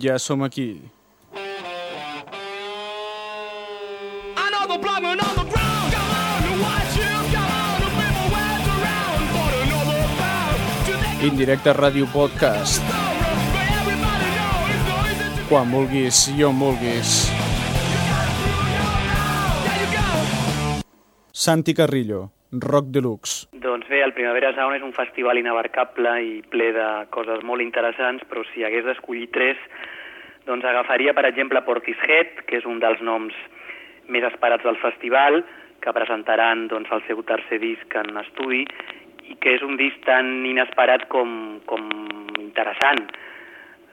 Ja som aquí. Another blood, another ground. Come on, the white ship, come on, the people went around for another bound. To the Indirecte Ràdio Podcast. Quan vulguis i on vulguis. Santi Carrillo, Rock Deluxe. Doncs bé, el Primavera Sound és un festival inabarcable i ple de coses molt interessants, però si hagués d'escollir tres, doncs agafaria, per exemple, Portishead, que és un dels noms més esperats del festival, que presentaran doncs, el seu tercer disc en estudi, i que és un disc tan inesperat com, com interessant.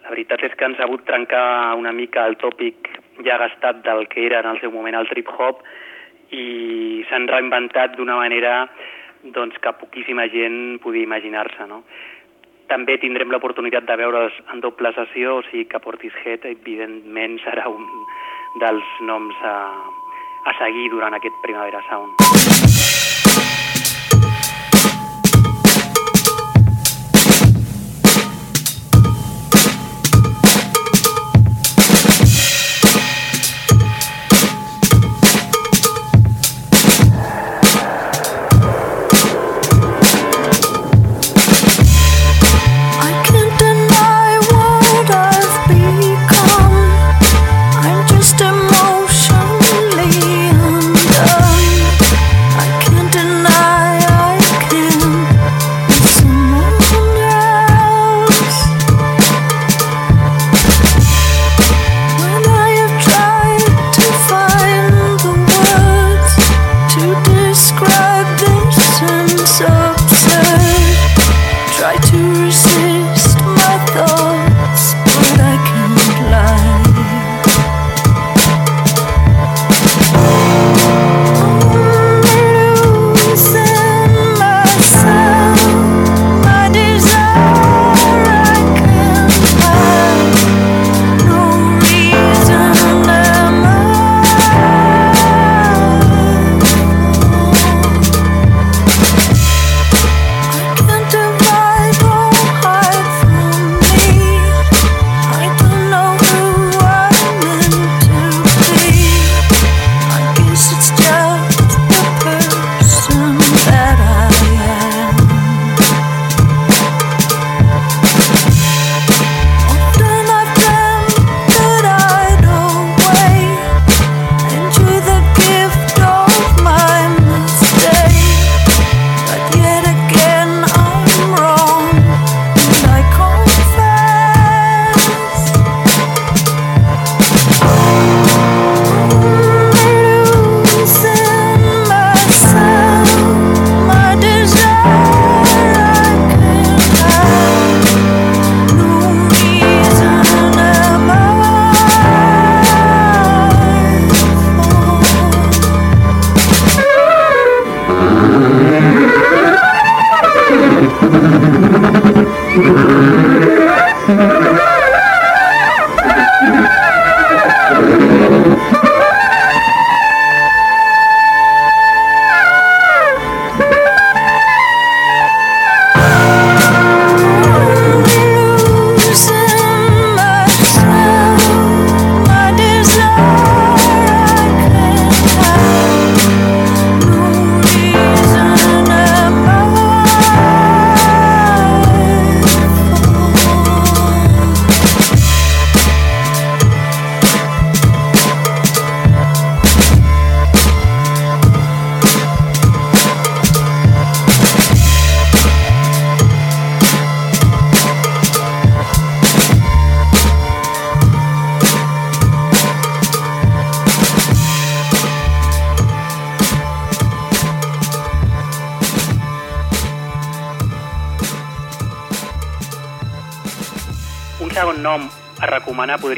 La veritat és que han sabut trencar una mica el tòpic ja gastat del que era en el seu moment el trip-hop i s'han reinventat d'una manera doncs, que poquíssima gent podia imaginar-se. No? També tindrem l'oportunitat de veure'ls en doble sessió, o sigui que Portishead, evidentment, serà un dels noms a, a seguir durant aquest Primavera Sound.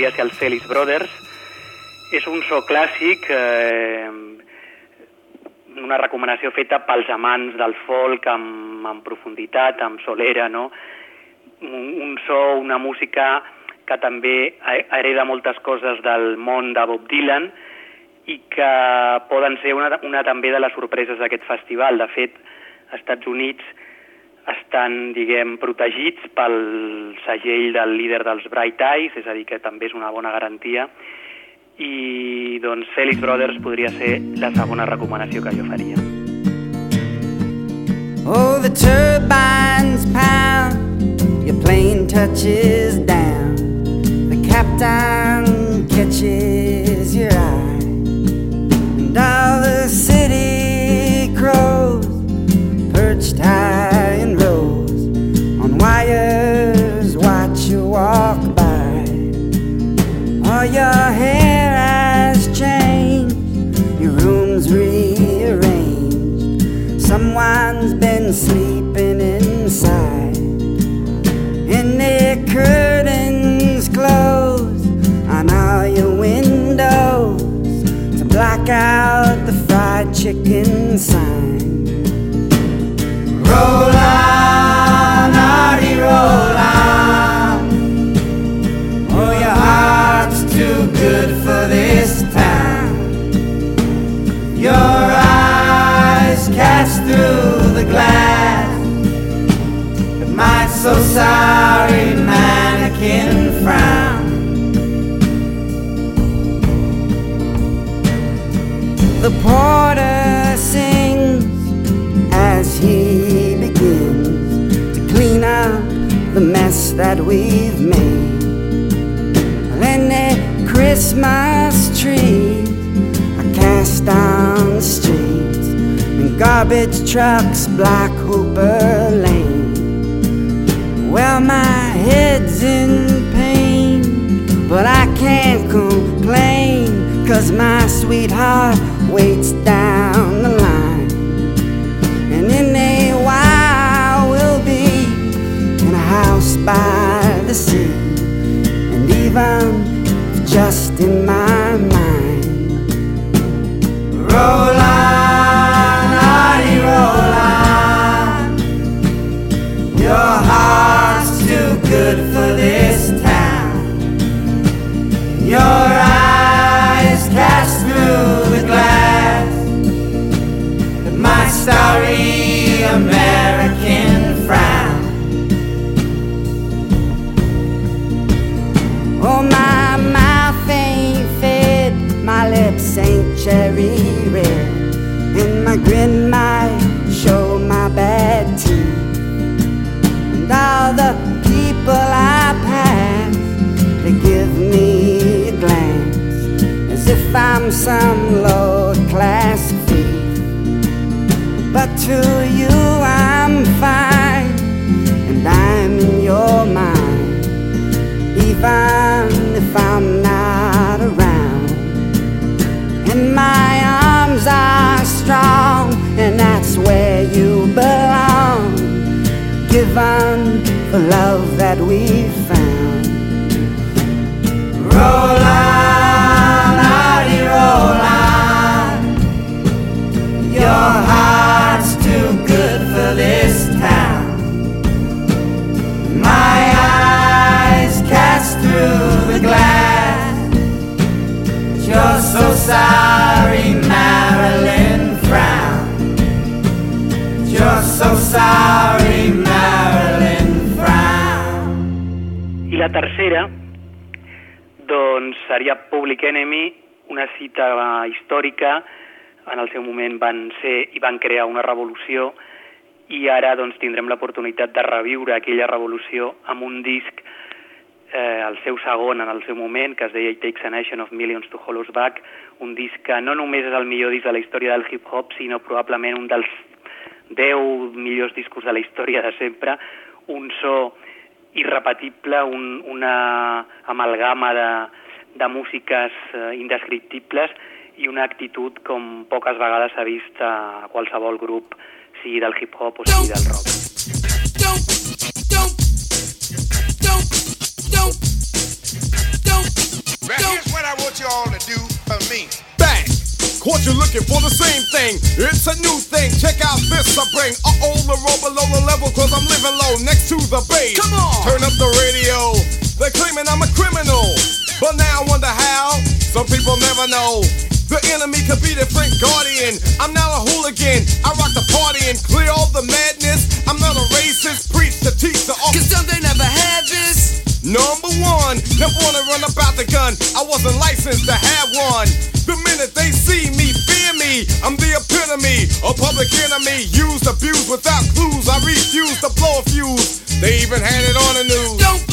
Podria ser el Celis Brothers. És un so clàssic, eh, una recomanació feta pels amants del folk amb, amb profunditat, amb solera, no? Un, un so, una música que també he- hereda moltes coses del món de Bob Dylan i que poden ser una, una també de les sorpreses d'aquest festival. De fet, als Estats Units estan, diguem, protegits pel segell del líder dels Bright Eyes, és a dir, que també és una bona garantia, i doncs Felix Brothers podria ser la segona recomanació que jo faria. Oh, the turbines pound, your plane touches down. The captain catches fried sign. Roll on, Artie, roll on. Oh, your heart's too good for this town. Your eyes cast through the glass. My so sorry mannequin frown. The porter the mess that we've made. Then the Christmas tree are cast on the streets, and garbage trucks block Hooper Lane. Well, my head's in pain, but I can't complain, cause my sweetheart waits down by the sea, and even just in my mind. Roll the love that we Public Enemy, una cita històrica, en el seu moment van ser i van crear una revolució i ara doncs tindrem l'oportunitat de reviure aquella revolució amb un disc, eh, el seu segon en el seu moment, que es deia It Takes a Nation of Millions to Hold Us Back, un disc que no només és el millor disc de la història del hip-hop, sinó probablement un dels 10 millors discos de la història de sempre, un so irrepetible, un, una amalgama de, de músiques eh, indescriptibles i una actitud com poques vegades s'ha vist a qualsevol grup, sigui del hip-hop o sigui del rock. Don't, don't, don't, don't, don't, Now here's what I want you all to do for me. Bang! Caught you looking for the same thing. It's a new thing. Check out this I bring. Uh oh, the roll below the level, cause I'm living low next to the base. Come on! Turn up the radio. They're claiming I'm a criminal. But now I wonder how. Some people never know. The enemy could be the Frank Guardian. I'm now a hooligan. I rock the party and clear all the madness. I'm not a racist. Preach to teach the Cause some they never had this. Number one, never wanna run about the gun. I wasn't licensed to have one. The minute they see me, fear me. I'm the epitome, a public enemy. Used, abused without clues. I refuse to blow a fuse. They even had it on the news. Don't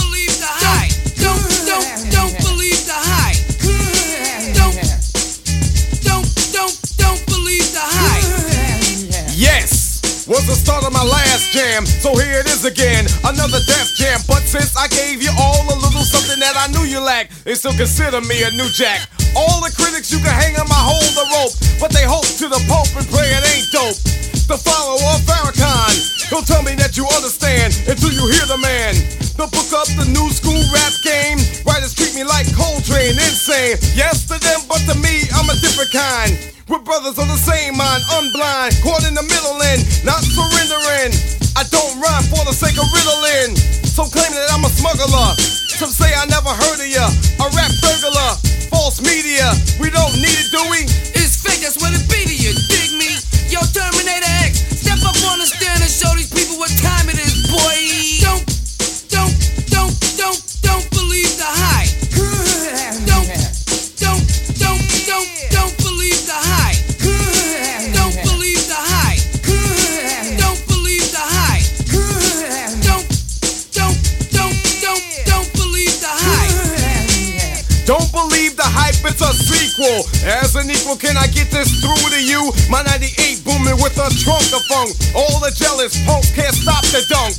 was the start of my last jam. So here it is again, another death jam. But since I gave you all a little something that I knew you lacked, they still consider me a new jack. All the critics you can hang on my hold the rope, but they hope to the Pope and pray it ain't dope. The follower of Farrakhan, he'll tell me that you understand until you hear the man. They'll book up the new school rap game. Writers treat me like Coltrane, insane. Yes to them, but to me, I'm a different kind. We're brothers on the same mind, unblind, caught in the middle and not surrendering. I don't rhyme for the sake of riddling. Some claim that I'm a smuggler. Some say I never heard of ya. A rap burglar, false media. We don't need it, do we? It's fake, that's what it be to you. Dig me? Yo, Terminator X, step up on the stand and show these people what time it is, boy. It's a sequel. As an equal, can I get this through to you? My 98 booming with a trunk of funk. All the jealous punks can't stop the dunk.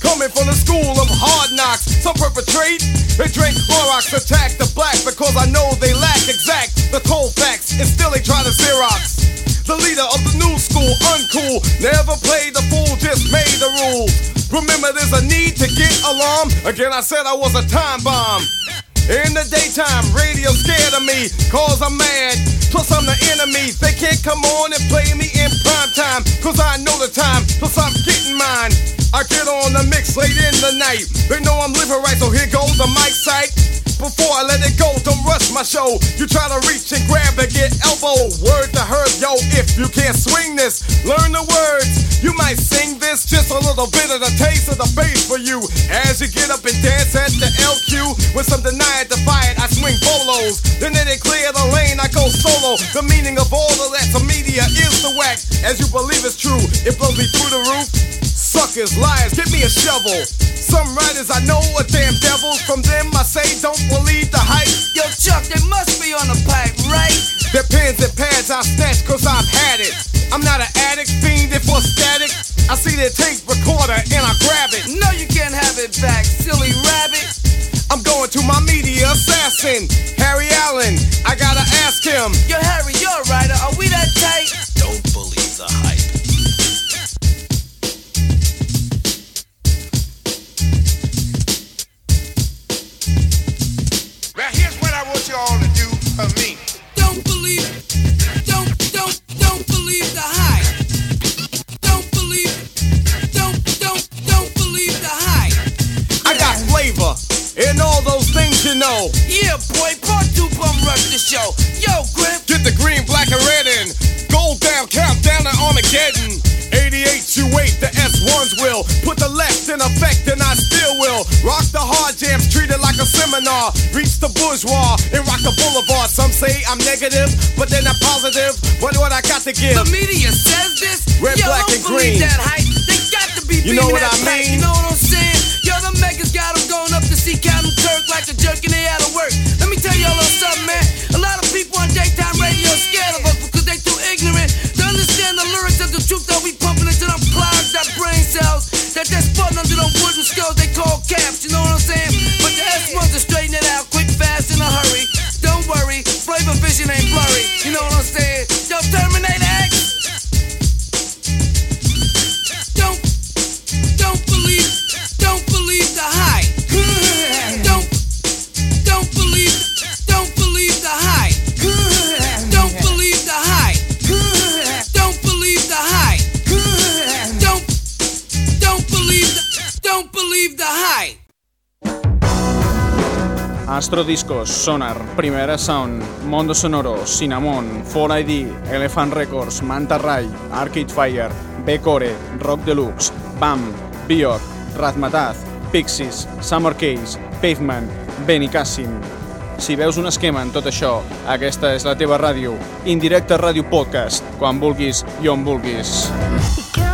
Coming from the school of hard knocks, some perpetrate. They drink Clorox, attack the black because I know they lack exact the cold facts, and still they try to Xerox. The leader of the new school, uncool, never played the fool, just made the rules. Remember, there's a need to get alarm. Again, I said I was a time bomb. In the daytime, radio scared of me, cause I'm mad. Plus, I'm the enemy. They can't come on and play me in prime time, cause I know the time, plus I'm getting mine. I get on the mix late in the night. They know I'm living right, so here goes the mic sight. Before I let it go, don't rush my show. You try to reach and grab and get elbow. Word to her, yo, if you can't swing this, learn the words. You might sing this, just a little bit of the taste of the bass for you. As you get up and dance at the LQ, when some deny it, defy it, I swing bolos. Then they clear the lane, I go solo. The meaning of all of that to media is the whack. As you believe it's true, it blows me through the roof. Suckers, liars, give me a shovel. Some writers I know are damn devils. From them I say don't believe the hype. Yo, Chuck, they must be on the pipe, right? Their pens and pads I snatch cause I've had it. I'm not an addict, fiending for static. I see their tape recorder and I grab it. No, you can't have it back, silly rabbit. I'm going to my media assassin, Harry Allen. I gotta ask him. Yo, Harry, you're a writer. Are we that tight? To do for me. Don't believe. Don't, don't, don't believe the hype. Don't believe. Don't, don't, don't believe the hype. I got flavor and all those things you know. Yeah, boy, part two bum rush the show. Yo, Grip. Get the green, black, and red in. Gold down, countdown to Armageddon. 88 to 8, the S1s will. Put the left in effect, and I still will. Rock the hard jams, treat it like a seminar. Reach the bourgeois and rock the boulevard. Some say I'm negative, but then I'm positive. What I got to give. The media says this. Red, Yo, black, don't and green. that hype. They got to be You know what I pack, You mean? know what I'm saying? Yo, the megas got them going up to see Captain Kirk like a jerk and they out of work. Let me tell y'all a little something, man. A lot of people on daytime radio that brain cells, that they're spotting under them wooden skulls they call caps. You know what I'm saying? Astro Discos, Sonar, Primera Sound, Mondo Sonoro, Cinnamon, 4ID, Elephant Records, Manta Ray, Arcade Fire, B-Core, Rock Deluxe, BAM, Bjork, Razmataz, Pixies, Summer Case, Pavement, Benicàssim. Si veus un esquema en tot això, aquesta és la teva ràdio. Indirecte Ràdio Podcast, quan vulguis i on vulguis. Got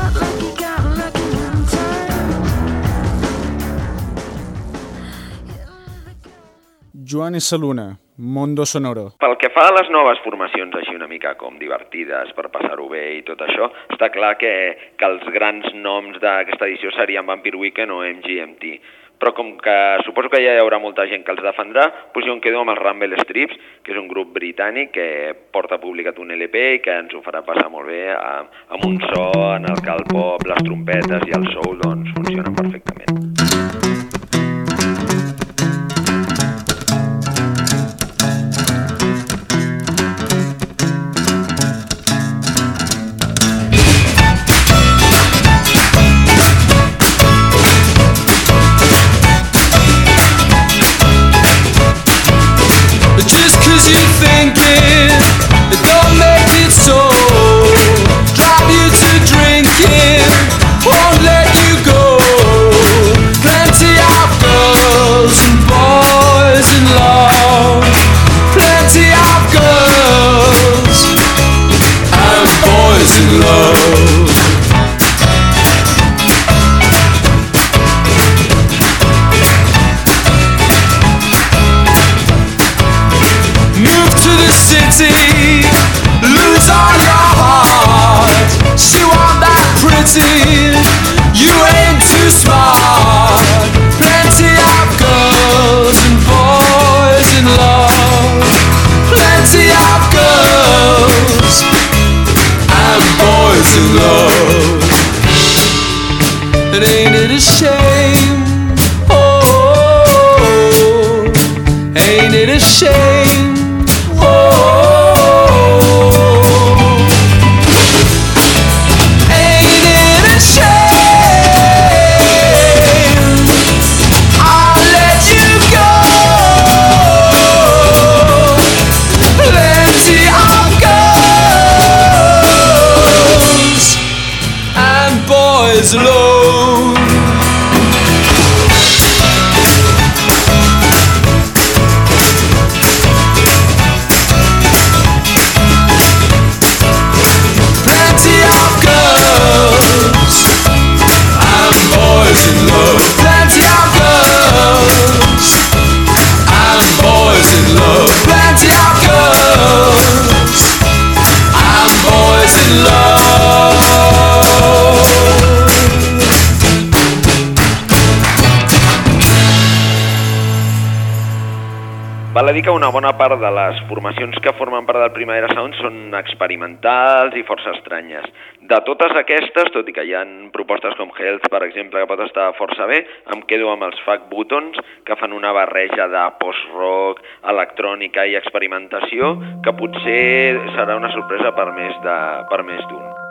Joan Saluna, Mondo Sonoro. Pel que fa a les noves formacions així una mica com divertides per passar-ho bé i tot això, està clar que, que els grans noms d'aquesta edició serien Vampire Weekend o MGMT. Però com que suposo que ja hi haurà molta gent que els defendrà, doncs jo em quedo amb els Rumble Strips, que és un grup britànic que porta publicat un LP i que ens ho farà passar molt bé a- amb un so en el que el pop, les trompetes i el soul doncs, funcionen perfectament. Love. Shame? Que una bona part de les formacions que formen part del Primavera Sound són experimentals i força estranyes. De totes aquestes, tot i que hi ha propostes com Health, per exemple, que pot estar força bé, em quedo amb els Fuck Buttons, que fan una barreja de post-rock, electrònica i experimentació, que potser serà una sorpresa per més d'un.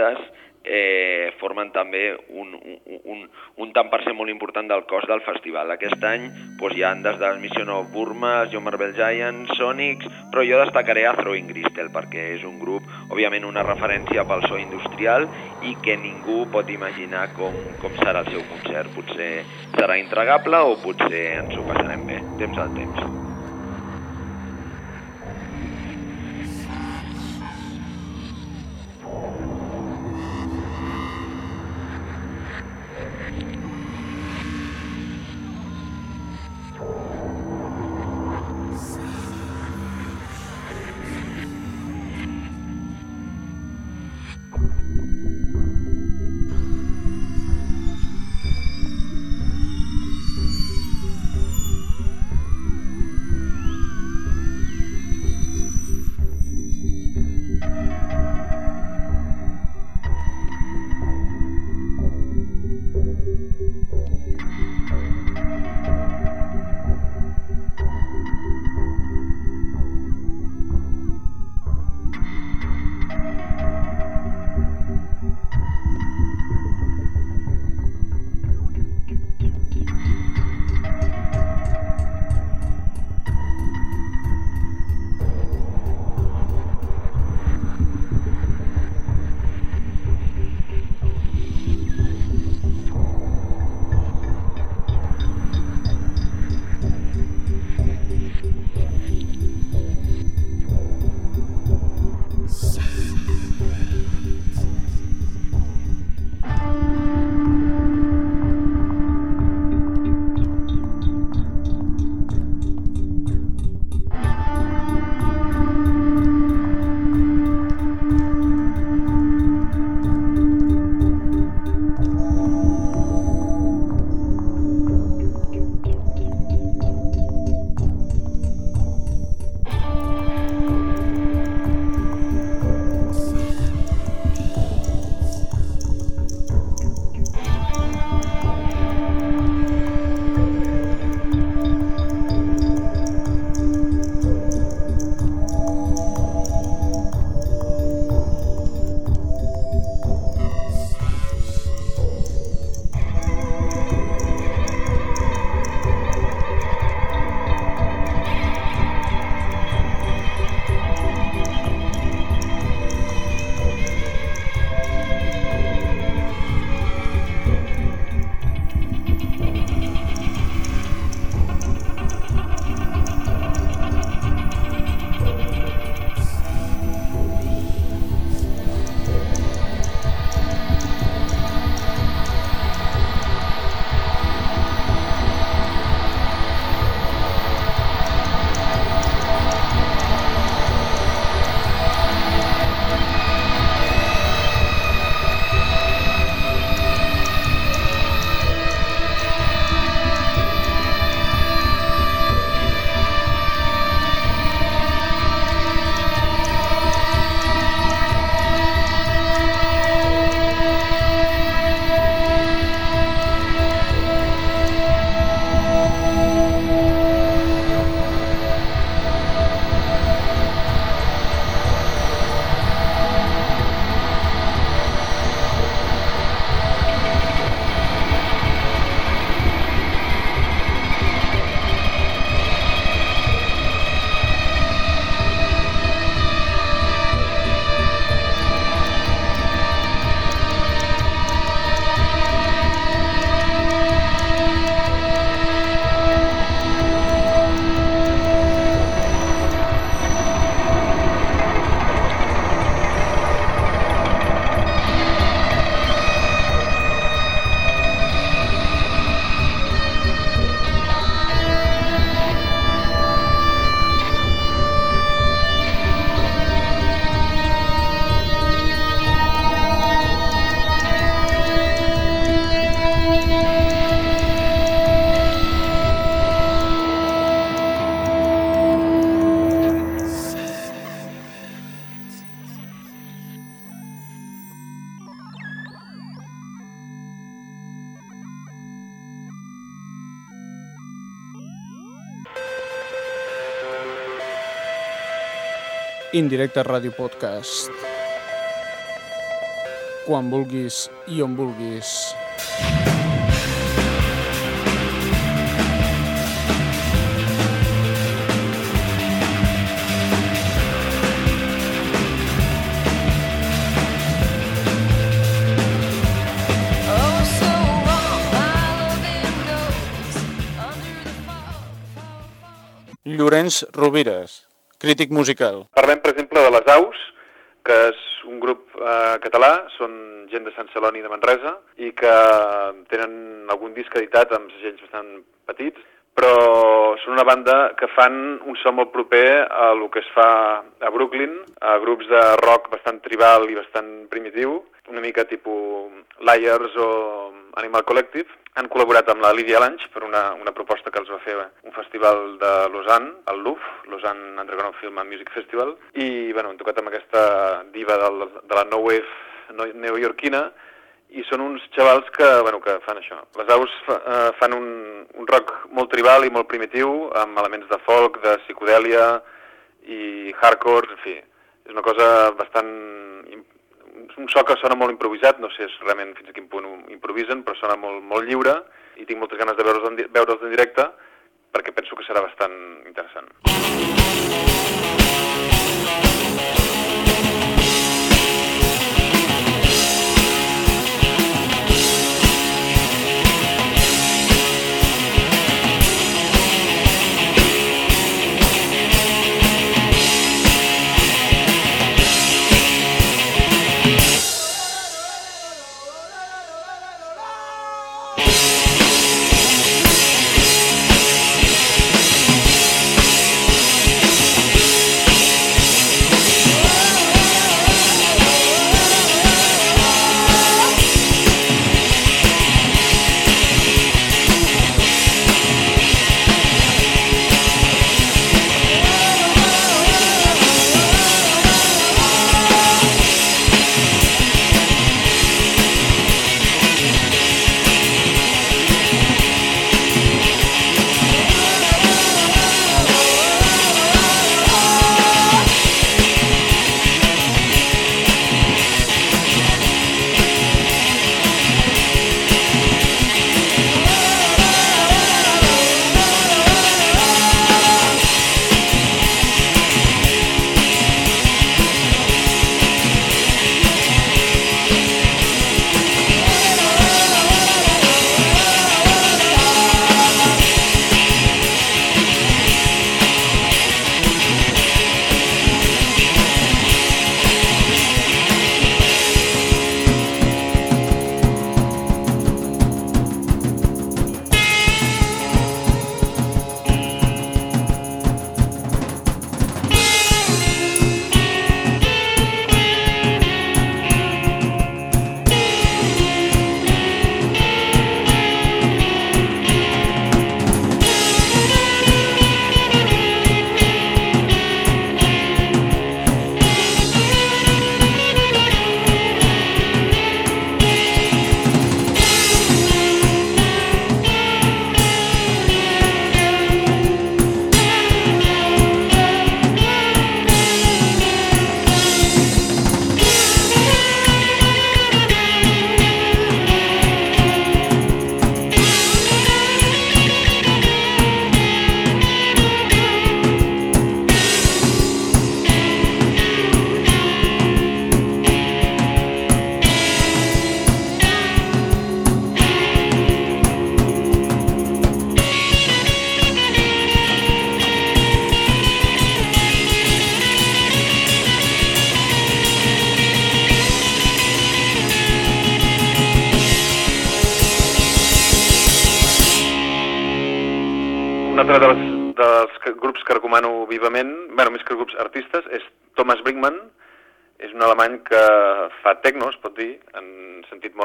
Llegendes eh, formen també un, un, un, un tant per cent molt important del cost del festival. Aquest any doncs, hi ha des de Mission of Burma, John Marvel Giants, Sonics, però jo destacaré a Throwing Crystal perquè és un grup, òbviament una referència pel so industrial i que ningú pot imaginar com, com serà el seu concert. Potser serà intregable o potser ens ho passarem bé. Temps al temps. Indirecte Ràdio Podcast. Quan vulguis i on vulguis. Llorenç Rovires, crític musical. Parlem, per exemple, de les Aus, que és un grup eh, català, són gent de Sant Celoni de Manresa, i que tenen algun disc editat amb segells bastant petits, però són una banda que fan un so molt proper a el que es fa a Brooklyn, a grups de rock bastant tribal i bastant primitiu, una mica tipus Liars o Animal Collective. Han col·laborat amb la Lydia Lange per una, una proposta que els va fer un festival de Lausanne, el LUF, Lausanne Underground Film and Music Festival, i bueno, han tocat amb aquesta diva del, de la no wave neoyorquina, i són uns xavals que, bueno, que fan això. Les aus fa, eh, fan un, un rock molt tribal i molt primitiu, amb elements de folk, de psicodèlia i hardcore, en fi. És una cosa bastant... un so que sona molt improvisat, no sé realment fins a quin punt improvisen, però sona molt, molt lliure i tinc moltes ganes de veure'ls en, veure'ls en directe perquè penso que serà bastant interessant.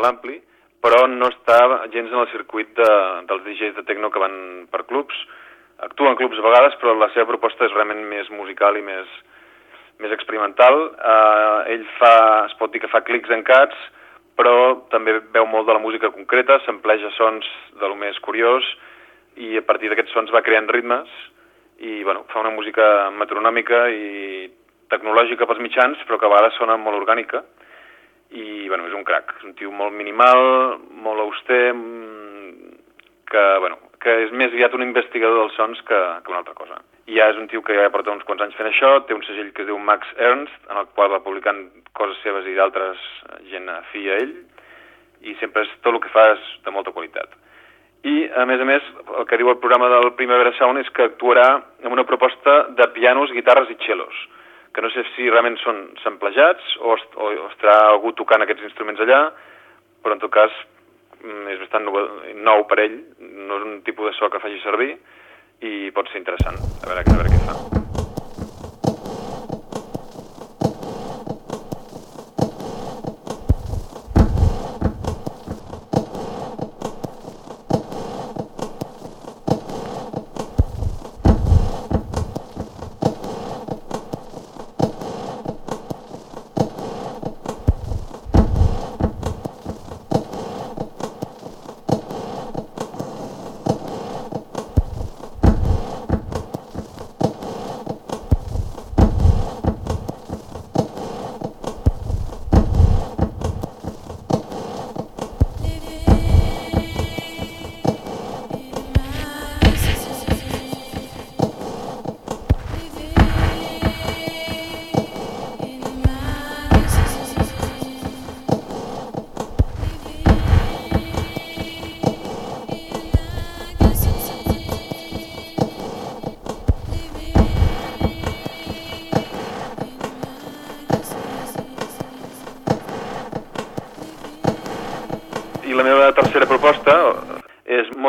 Molt ampli, però no està gens en el circuit de, dels DJs de tecno que van per clubs. Actua en clubs a vegades, però la seva proposta és realment més musical i més, més experimental. Uh, ell fa, es pot dir que fa clics en cats, però també veu molt de la música concreta, s'empleja sons de lo més curiós i a partir d'aquests sons va creant ritmes i bueno, fa una música metronòmica i tecnològica pels mitjans, però que a vegades sona molt orgànica, i bueno, és un crac, és un tio molt minimal, molt auster, que, bueno, que és més aviat un investigador dels sons que, que una altra cosa. I ja és un tio que ja porta uns quants anys fent això, té un segell que es diu Max Ernst, en el qual va publicant coses seves i d'altres gent afí a ell, i sempre és, tot el que fa és de molta qualitat. I, a més a més, el que diu el programa del Primavera Sound és que actuarà amb una proposta de pianos, guitarres i cellos, que no sé si realment són samplejats o, est o estarà algú tocant aquests instruments allà, però en tot cas mm, és bastant nou, nou per ell, no és un tipus de so que faci servir i pot ser interessant, a veure, a veure què fa.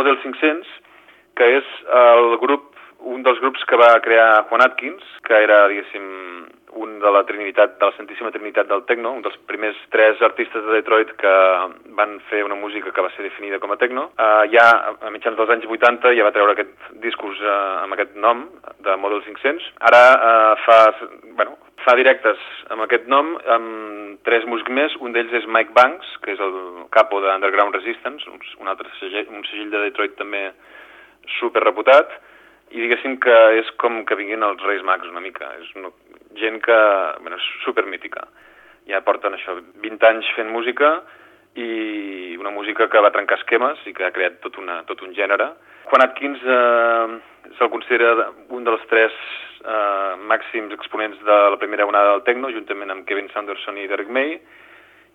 Model 500, que és el grup, un dels grups que va crear Juan Atkins, que era, diguéssim, un de la Trinitat, de la Santíssima Trinitat del Tecno, un dels primers tres artistes de Detroit que van fer una música que va ser definida com a Tecno. Uh, ja a mitjans dels anys 80 ja va treure aquest discurs uh, amb aquest nom, de Model 500. Ara uh, fa, bueno, fa directes amb aquest nom, amb tres músics més, un d'ells és Mike Banks, que és el capo de Underground Resistance, un, altre segell, un segell de Detroit també super reputat, i diguéssim que és com que vinguin els Reis Mags una mica, és una, gent que, bueno, és super mítica. Ja porten això, 20 anys fent música i una música que va trencar esquemes i que ha creat tot, una, tot un gènere. Juan Atkins eh, se'l considera un dels tres eh, màxims exponents de la primera onada del techno, juntament amb Kevin Sanderson i Derek May,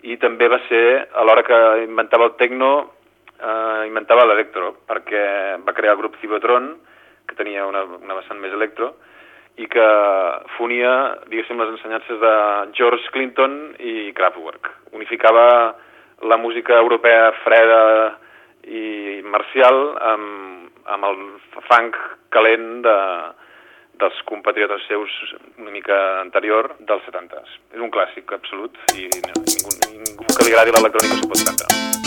i també va ser, a l'hora que inventava el techno, eh, inventava l'electro, perquè va crear el grup Cibotron, que tenia una, una vessant més electro, i que fonia, diguéssim, les ensenyances de George Clinton i Kraftwerk. Unificava la música europea freda i marcial amb, amb el funk calent de, dels compatriotes seus una mica anterior dels 70s. És un clàssic absolut i ningú, ningú que li agradi l'electrònica s'ho pot cantar.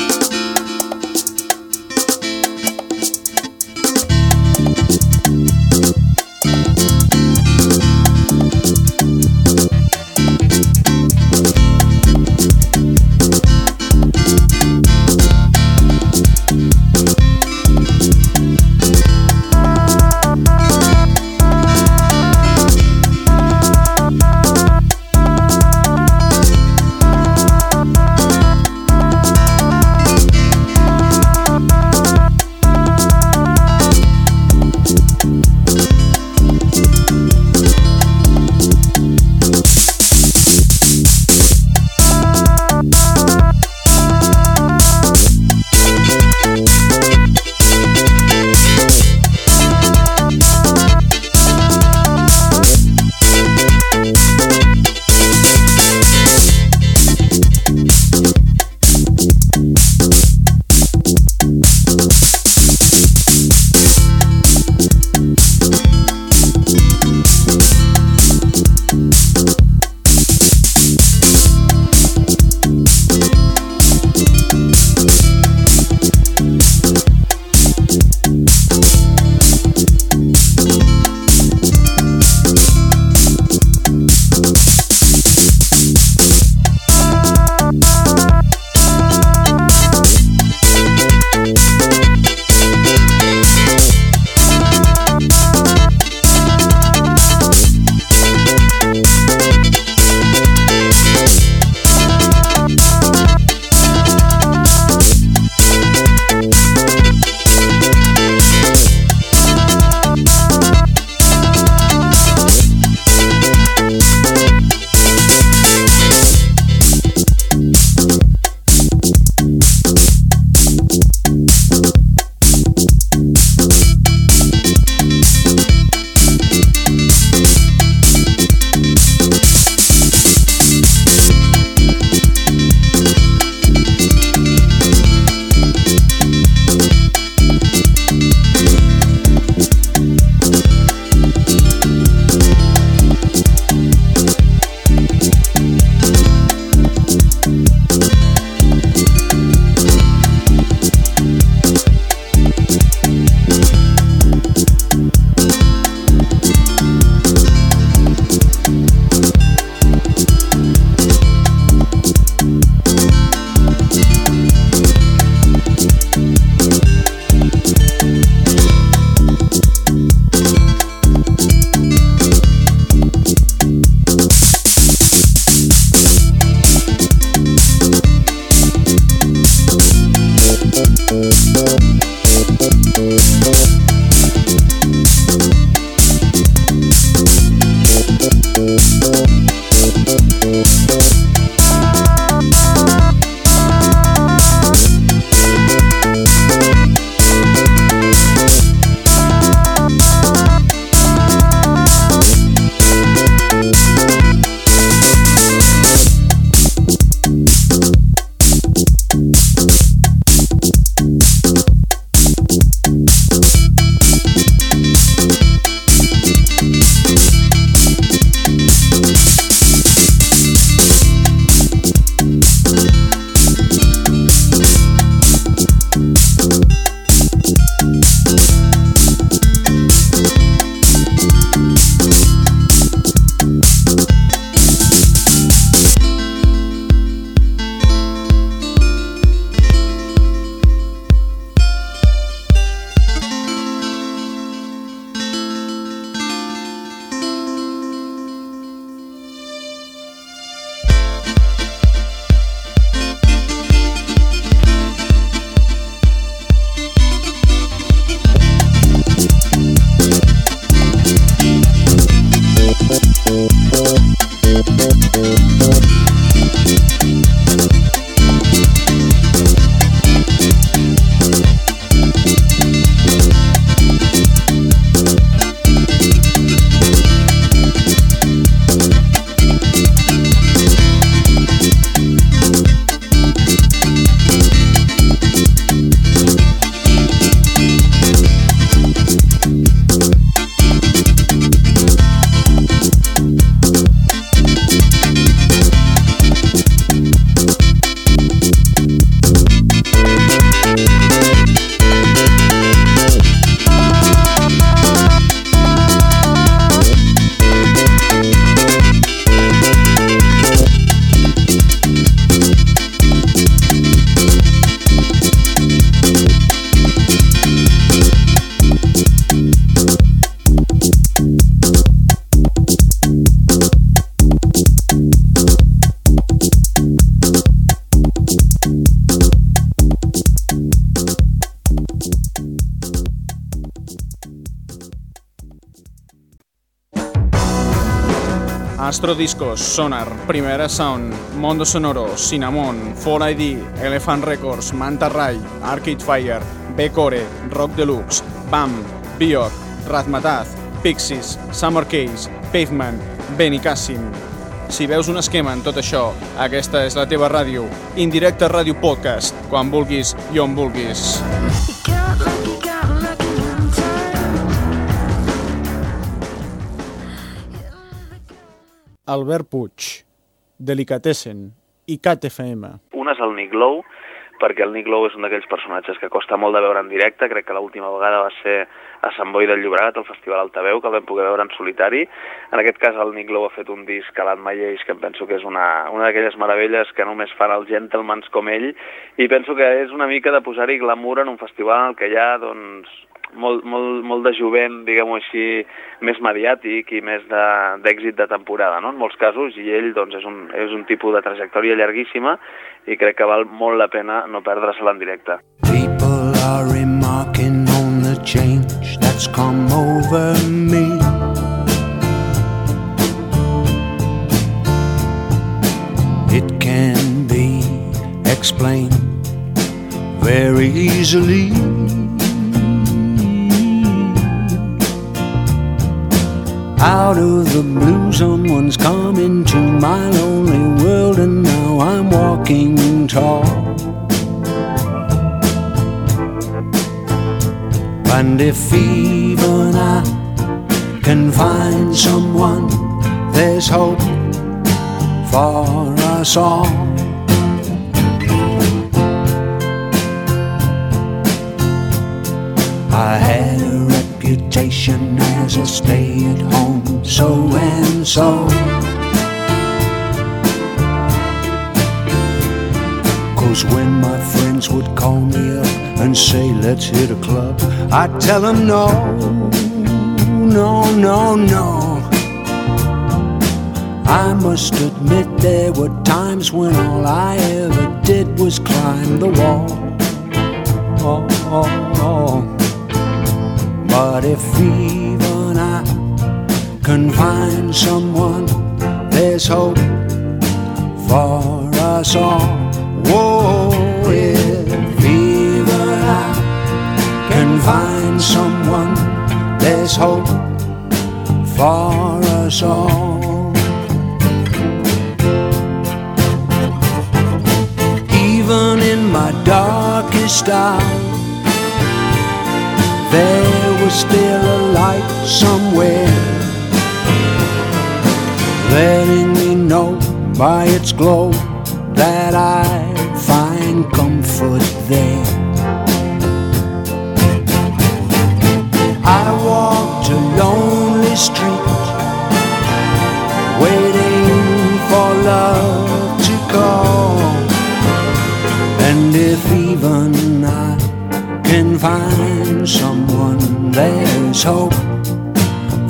Astro Discos, Sonar, Primera Sound, Mondo Sonoro, Cinnamon, 4ID, Elephant Records, Manta Ray, Arcade Fire, B-Core, Rock Deluxe, BAM, Bior, Razmataz, Pixies, Summer Case, Pavement, Benicàssim. Si veus un esquema en tot això, aquesta és la teva ràdio. Indirecte Ràdio Podcast, quan vulguis i on vulguis. Albert Puig, Delicatessen i Cat FM. Un és el Nick Lowe, perquè el Nick Lowe és un d'aquells personatges que costa molt de veure en directe, crec que l'última vegada va ser a Sant Boi del Llobregat, al Festival Altaveu, que el vam poder veure en solitari. En aquest cas el Nick Lowe ha fet un disc a l'Anmayeix, que em penso que és una, una d'aquelles meravelles que només fan els gentlemans com ell, i penso que és una mica de posar-hi glamour en un festival en el que hi ha doncs, molt, molt, molt de jovent, diguem-ho així, més mediàtic i més d'èxit de, de temporada, no? en molts casos, i ell doncs, és, un, és un tipus de trajectòria llarguíssima i crec que val molt la pena no perdre-se-la en directe. People are remarking on the change that's come over me. It can be explained very easily. Out of the blue, someone's come into my lonely world, and now I'm walking tall. And if even I can find someone, there's hope for us all. I had a reputation as a stay at home so and so. Cause when my friends would call me up and say, let's hit a club, I'd tell them no, no, no, no. I must admit there were times when all I ever did was climb the wall. Oh, oh, oh. But if even I can find someone, there's hope for us all. Whoa, if even I can find someone, there's hope for us all. Even in my darkest hour, there was still a light somewhere, letting me know by its glow that I find comfort there. I walked a lonely street, waiting for love to call. And if even I can find someone, there's hope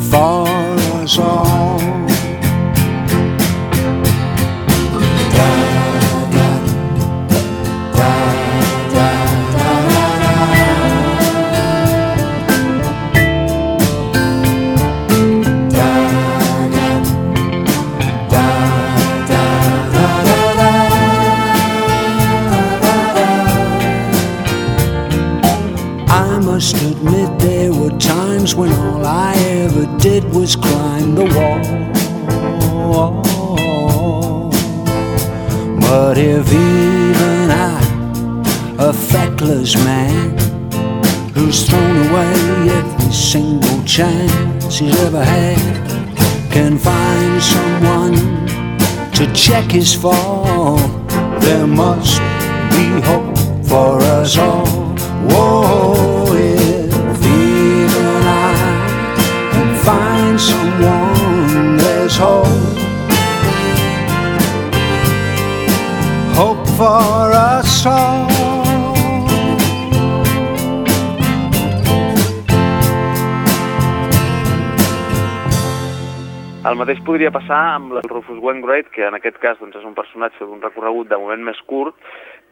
for us all. But if even I, a feckless man, who's thrown away every single chance he's ever had, can find someone to check his fall, there must be hope for us all. Whoa, for us all. El mateix podria passar amb el Rufus Wainwright, que en aquest cas doncs, és un personatge d'un recorregut de moment més curt,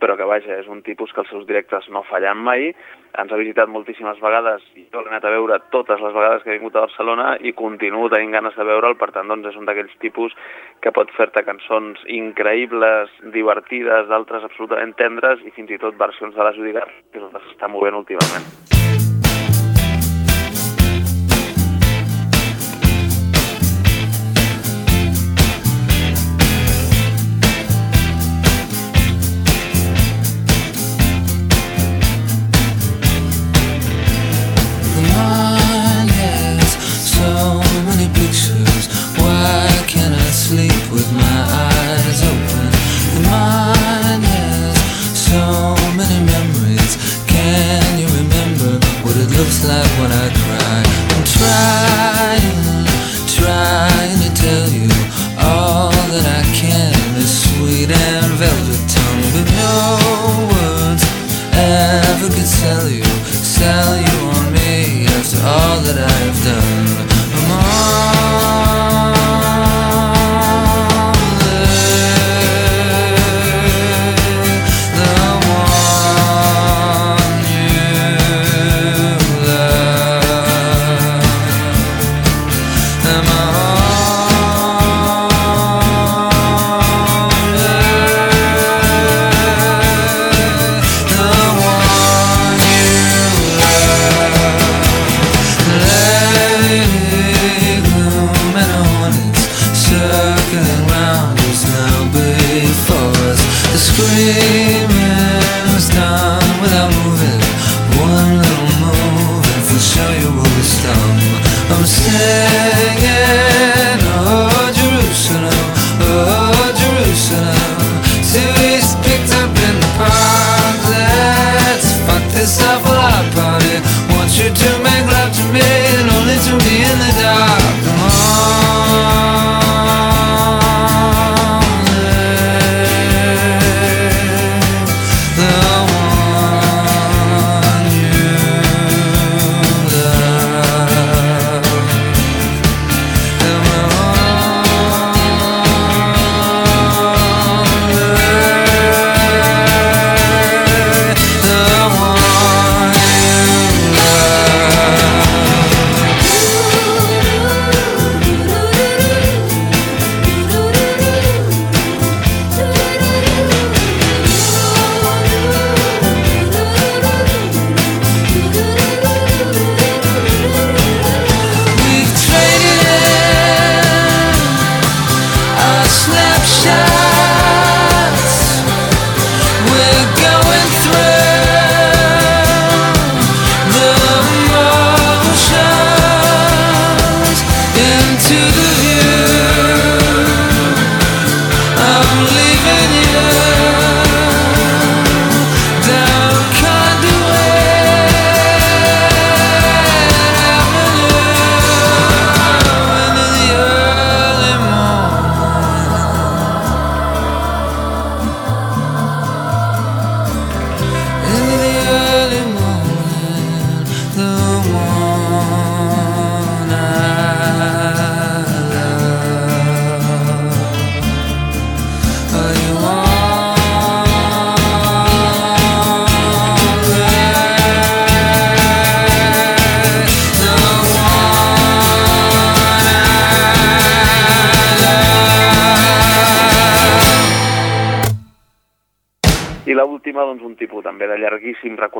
però que vaja, és un tipus que els seus directes no fallen mai, ens ha visitat moltíssimes vegades i jo l'he anat a veure totes les vegades que he vingut a Barcelona i continuo tenint ganes de veure'l, per tant doncs és un d'aquells tipus que pot fer-te cançons increïbles, divertides, d'altres absolutament tendres i fins i tot versions de la Judy el que s'està movent últimament. day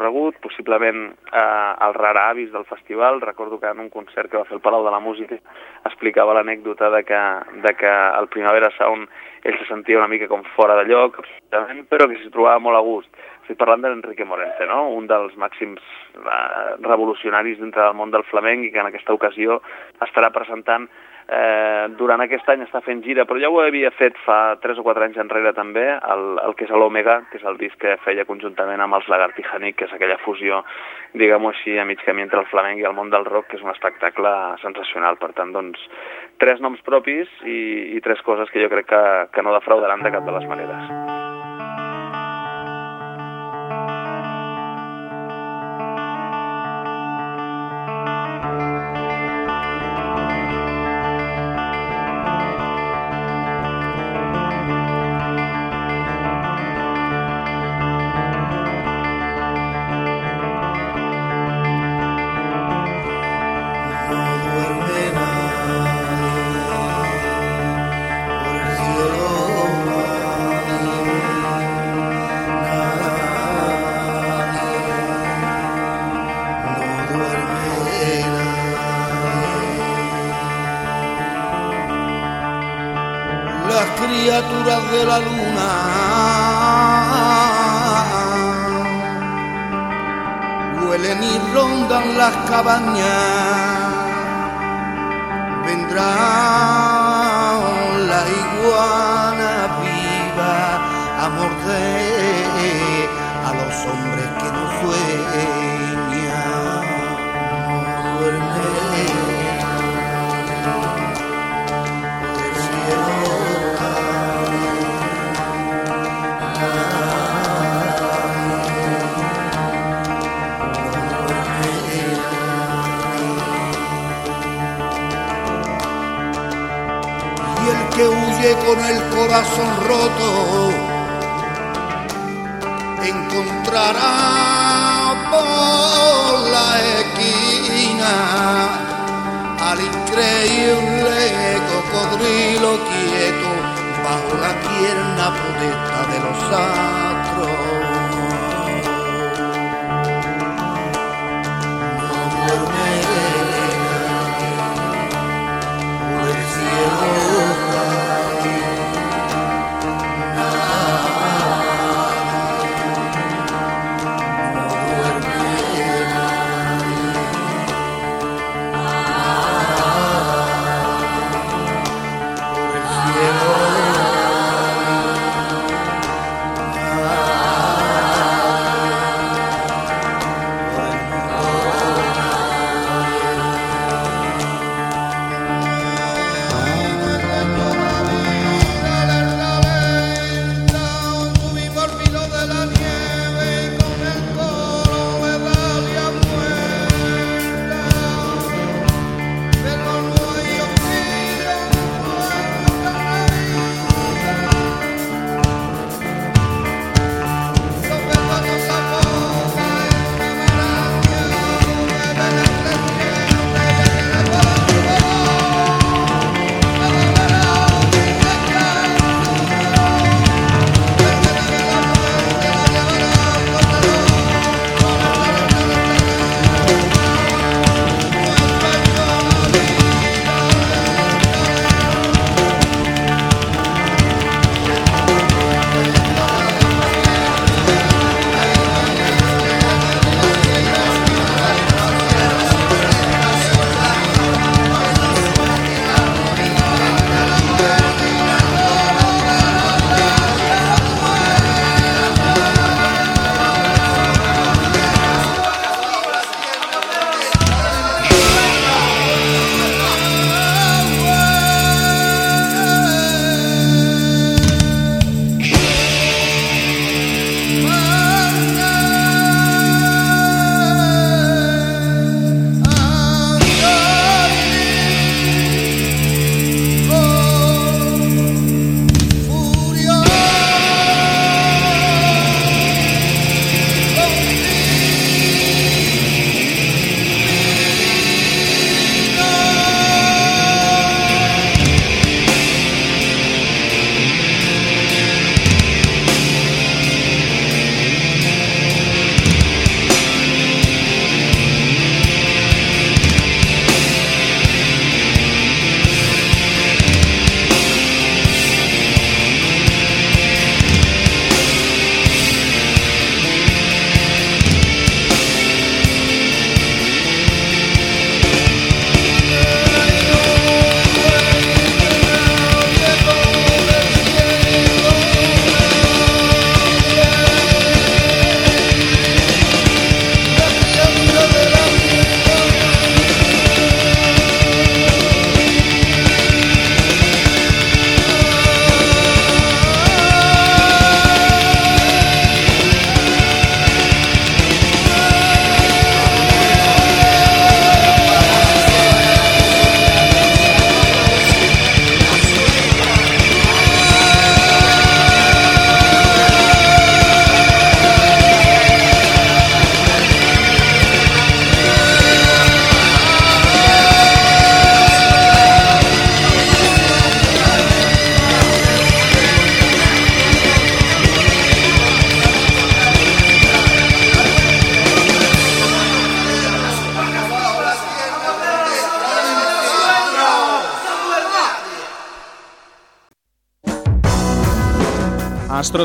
recorregut, possiblement eh, el rara avis del festival. Recordo que en un concert que va fer el Palau de la Música explicava l'anècdota de que, de que el Primavera Sound ell se sentia una mica com fora de lloc, però que s'hi trobava molt a gust. Estic parlant d'Enrique Morente, no? un dels màxims eh, revolucionaris dintre del món del flamenc i que en aquesta ocasió estarà presentant eh, durant aquest any està fent gira, però ja ho havia fet fa 3 o 4 anys enrere també, el, el que és l'Omega, que és el disc que feia conjuntament amb els Lagartijanic, que és aquella fusió, diguem-ho així, a mig camí entre el flamenc i el món del rock, que és un espectacle sensacional. Per tant, doncs, tres noms propis i, i tres coses que jo crec que, que no defraudaran de cap de les maneres. Criaturas de la luna. Huelen y rondan las cabañas. Vendrá la iguana viva a morder a los hombres que no sueñan. Huye con el corazón roto encontrará por la esquina al increíble cocodrilo quieto bajo la tierna protesta de los astros.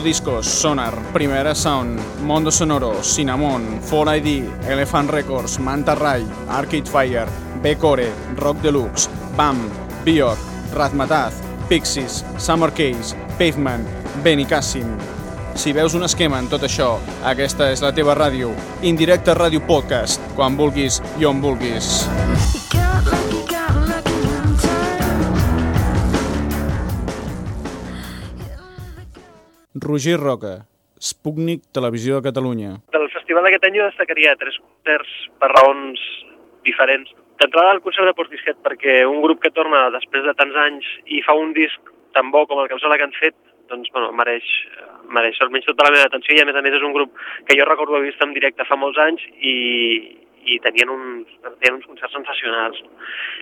Discos, Sonar, Primera Sound, Mondo Sonoro, Cinnamon, 4ID, Elephant Records, Manta Ray, Arcade Fire, B-Core, Rock Deluxe, BAM, Bior, Razmataz, Pixies, Summer Case, Pavement, Benicàssim. Si veus un esquema en tot això, aquesta és la teva ràdio. Indirecte Ràdio Podcast, quan vulguis i on vulguis. Roger Roca, Sputnik Televisió de Catalunya. Del festival d'aquest any jo destacaria tres concerts per raons diferents. D'entrada el concert de Portishead, perquè un grup que torna després de tants anys i fa un disc tan bo com el que em sembla que han fet, doncs, bueno, mereix, mereix almenys tota la meva atenció i a més a més és un grup que jo recordo haver vist en directe fa molts anys i, i tenien uns, tenien uns concerts sensacionals.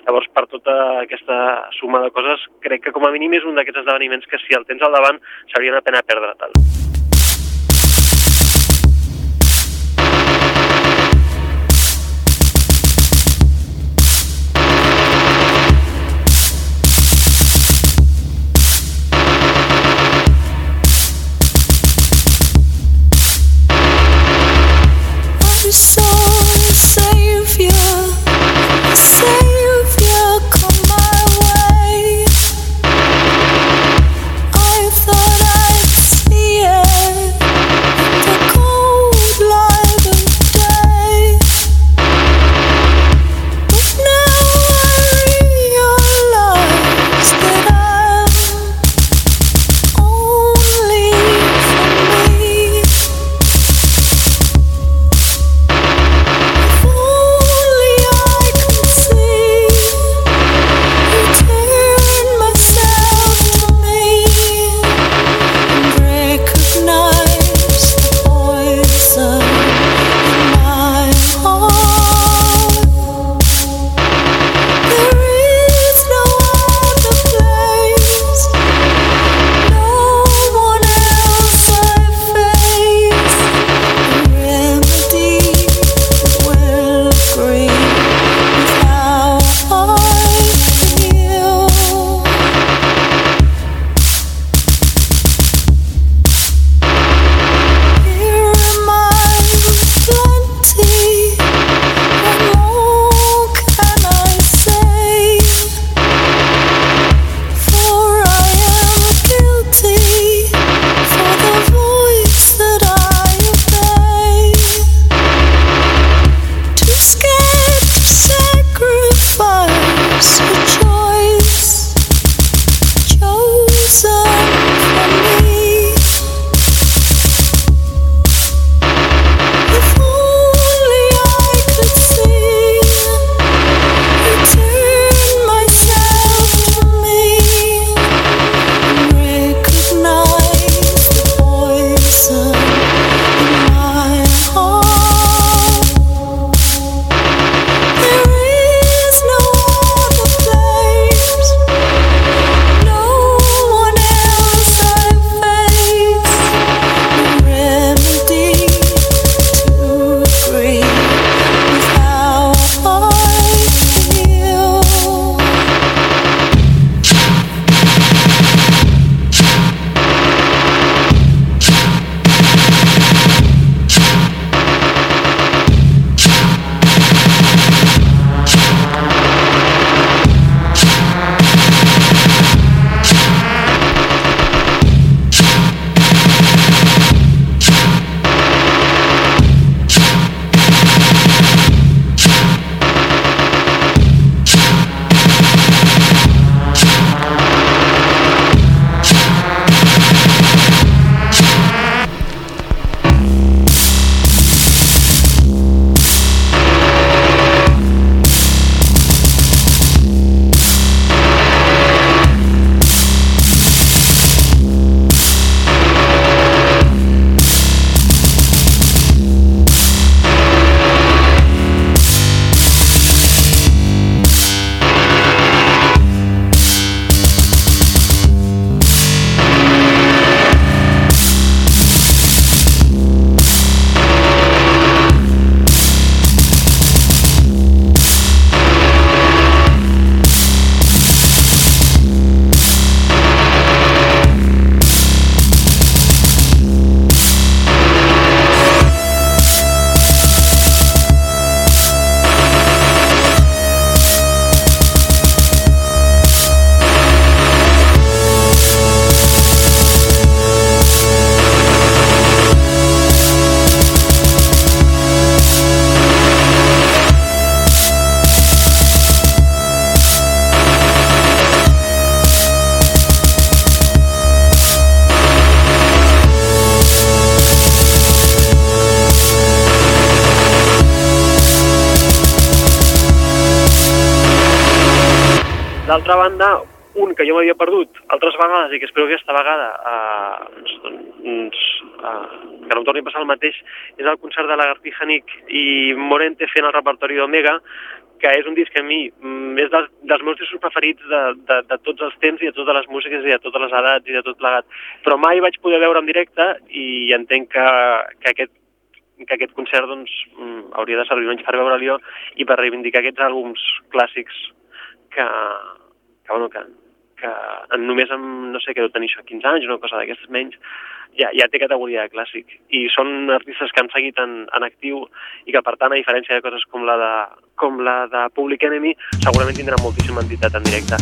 Llavors, per tota aquesta suma de coses, crec que com a mínim és un d'aquests esdeveniments que si el tens al davant seria una pena perdre-te'l. I que no torni a passar el mateix, és el concert de Lagartija Nick i Morente fent el repertori d'Omega, que és un disc que a mi mm, és dels, dels meus discos preferits de, de, de tots els temps i de totes les músiques i de totes les edats i de tot plegat. Però mai vaig poder veure en directe i entenc que, que aquest que aquest concert doncs, mm, hauria de servir menys per veure-li i per reivindicar aquests àlbums clàssics que, que, bueno, que, que en només amb, no sé, que deu tenir això, 15 anys, una cosa d'aquestes menys, ja, ja té categoria de clàssic. I són artistes que han seguit en, en actiu i que, per tant, a diferència de coses com la de, com la de Public Enemy, segurament tindran moltíssima entitat en directe.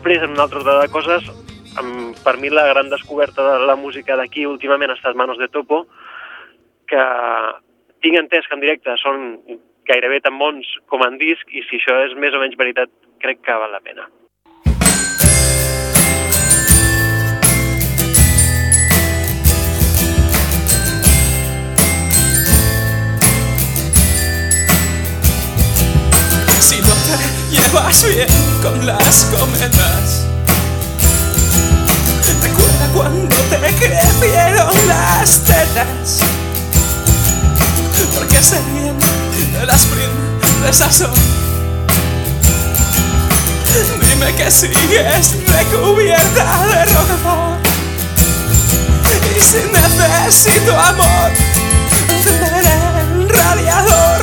Després, en un altre ordre de coses, per mi la gran descoberta de la música d'aquí últimament ha estat Manos de Topo, que tinc entès que en directe són gairebé tan bons com en disc, i si això és més o menys veritat, crec que val la pena. Llevas bien con las cometas. Recuerda cuando te crecieron las tetas. Porque serían las princesas hoy Dime que sigues recubierta de roquefort Y si necesito amor Encenderé el radiador.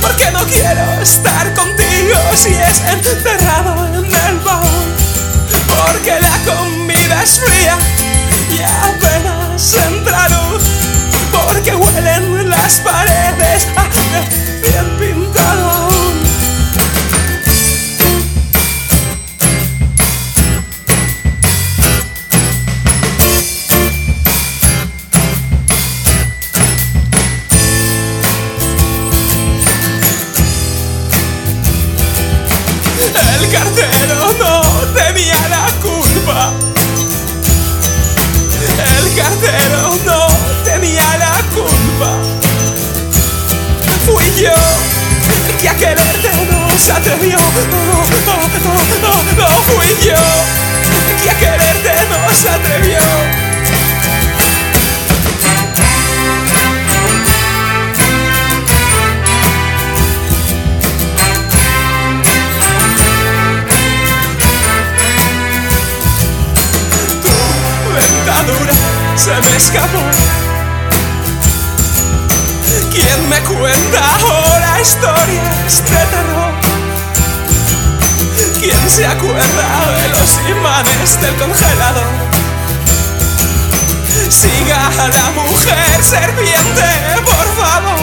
Porque no quiero estar contigo si es enterrado en el baúl. Porque la comida es fría y apenas entra luz. Porque huelen las paredes a bien yo que a quererte no se atrevió. No, no, no, no, no, fui yo que a quererte no se atrevió. se me escapó. ¿Quién me cuenta ahora historias de terror? ¿Quién se acuerda de los imanes del congelador? Siga a la mujer serpiente, por favor.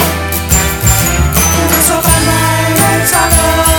El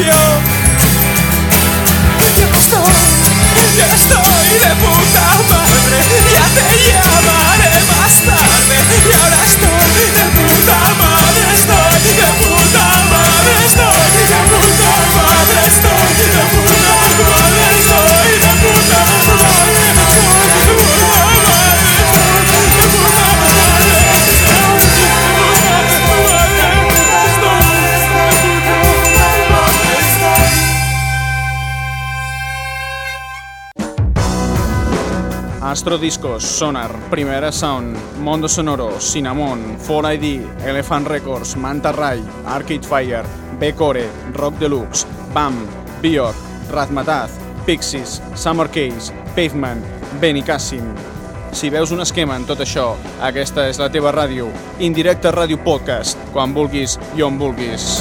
atrevió. Ya estoy, ya estoy de puta madre. Ya te llamaré más tarde. Y ahora estoy Astro Discos, Sonar, Primera Sound, Mondo Sonoro, Cinnamon, 4ID, Elephant Records, Manta Ray, Arcade Fire, B-Core, Rock Deluxe, BAM, Björk, Razmataz, Pixies, Summer Case, Pavement, Benicàssim. Si veus un esquema en tot això, aquesta és la teva ràdio. Indirecte Ràdio Podcast, quan vulguis i on vulguis.